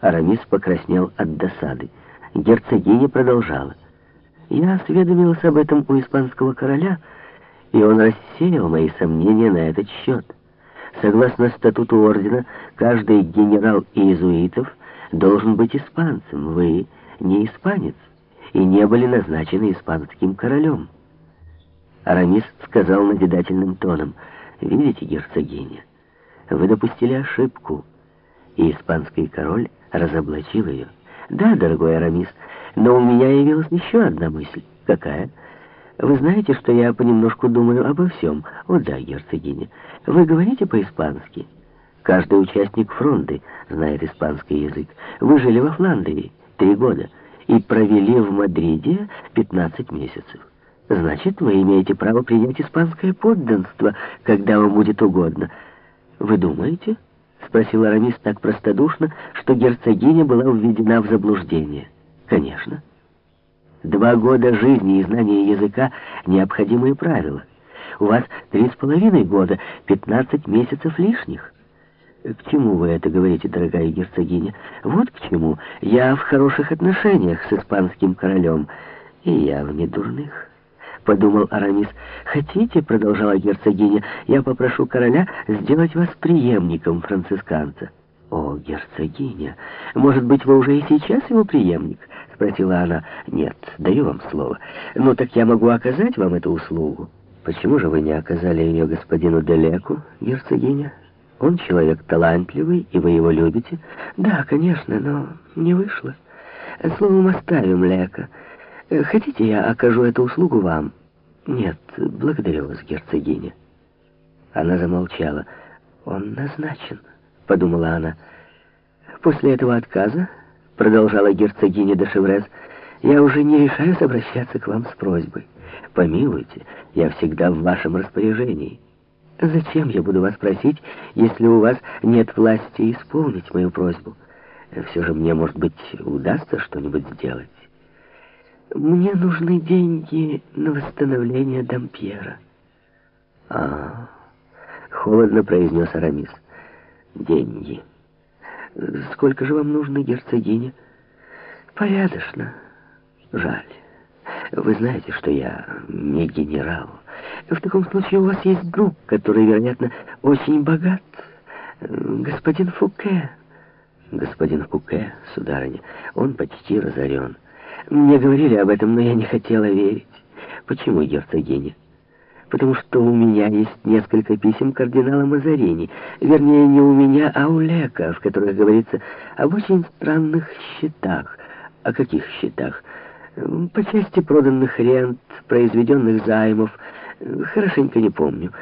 Арамис покраснел от досады. Герцогиня продолжала. «Я осведомился об этом у испанского короля, и он рассеял мои сомнения на этот счет. Согласно статуту ордена, каждый генерал иезуитов должен быть испанцем. Вы не испанец и не были назначены испанским королем». Арамис сказал назидательным тоном, «Видите, герцогиня, вы допустили ошибку, и испанский король разоблачил ее. Да, дорогой Арамис, но у меня явилась еще одна мысль. Какая? Вы знаете, что я понемножку думаю обо всем. О да, герцогиня, вы говорите по-испански. Каждый участник фронты знает испанский язык. Вы жили во Фландрии три года и провели в Мадриде 15 месяцев. Значит, вы имеете право принять испанское подданство, когда вам будет угодно. Вы думаете? — спросил Арамис так простодушно, что герцогиня была введена в заблуждение. «Конечно. Два года жизни и знания языка — необходимые правила. У вас три с половиной года, пятнадцать месяцев лишних». «К чему вы это говорите, дорогая герцогиня?» «Вот к чему. Я в хороших отношениях с испанским королем, и я в недурных» подумал Арамис. «Хотите, — продолжала герцогиня, — я попрошу короля сделать вас преемником францисканца». «О, герцогиня, может быть, вы уже и сейчас его преемник?» — спросила она. «Нет, даю вам слово. Ну, так я могу оказать вам эту услугу». «Почему же вы не оказали ее господину Делеку, герцогиня? Он человек талантливый, и вы его любите?» «Да, конечно, но не вышло. Словом, оставим Лека. Хотите, я окажу эту услугу вам?» «Нет, благодарю вас, герцогиня». Она замолчала. «Он назначен», — подумала она. «После этого отказа, — продолжала герцогиня де я уже не решаюсь обращаться к вам с просьбой. Помилуйте, я всегда в вашем распоряжении. Зачем я буду вас просить, если у вас нет власти исполнить мою просьбу? Все же мне, может быть, удастся что-нибудь сделать». Мне нужны деньги на восстановление Дампьера. А, холодно произнес Арамис. Деньги. Сколько же вам нужно, герцогиня? Порядочно. Жаль. Вы знаете, что я не генерал. В таком случае у вас есть друг, который, вероятно, очень богат. Господин Фуке. Господин Фуке, сударыня, он почти разорен. Мне говорили об этом, но я не хотела верить. Почему, герцогиня? Потому что у меня есть несколько писем кардинала Мазарини. Вернее, не у меня, а у Лека, в которых говорится об очень странных счетах. О каких счетах? По части проданных рент, произведенных займов. Хорошенько не помню.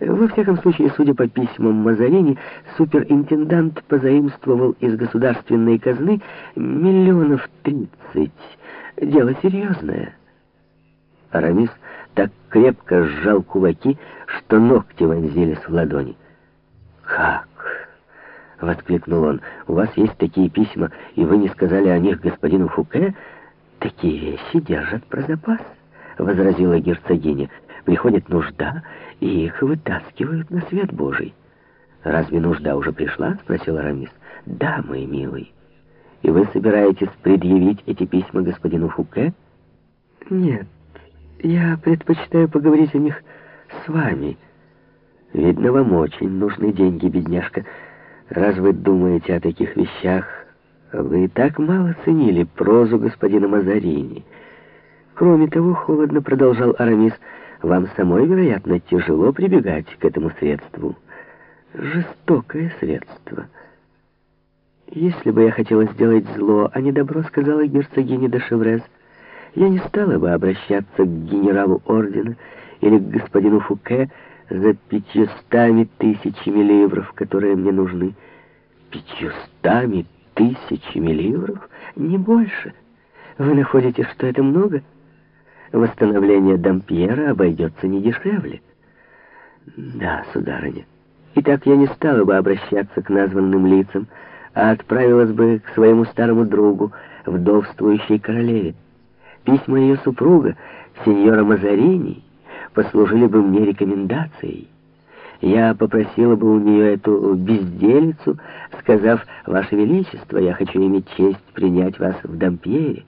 Во всяком случае, судя по письмам Мазарини, суперинтендант позаимствовал из государственной казны миллионов тридцать. Дело серьезное. Арамис так крепко сжал кулаки, что ногти вонзились в ладони. «Как?» — воскликнул он. «У вас есть такие письма, и вы не сказали о них господину Фуке? Такие вещи держат про запас», — возразила герцогиня. «Приходит нужда, и их вытаскивают на свет Божий». «Разве нужда уже пришла?» — спросил Арамис. «Да, мой милый». И вы собираетесь предъявить эти письма господину Фуке? Нет, я предпочитаю поговорить о них с вами. Видно, вам очень нужны деньги, бедняжка. Раз вы думаете о таких вещах, вы так мало ценили прозу господина Мазарини. Кроме того, холодно продолжал Арамис, вам самой, вероятно, тяжело прибегать к этому средству. Жестокое средство — «Если бы я хотела сделать зло, а не добро, — сказала герцогиня де Шеврез, — я не стала бы обращаться к генералу ордена или к господину Фуке за пятьюстами тысячами ливров, которые мне нужны. Пятьюстами тысячами ливров? Не больше. Вы находите, что это много? Восстановление Дампьера обойдется не дешевле. Да, сударыня. Итак, я не стала бы обращаться к названным лицам, — а отправилась бы к своему старому другу, вдовствующей королеве. Письма ее супруга, сеньора Мазарини, послужили бы мне рекомендацией. Я попросила бы у нее эту безделицу, сказав, «Ваше Величество, я хочу иметь честь принять вас в Дампьере».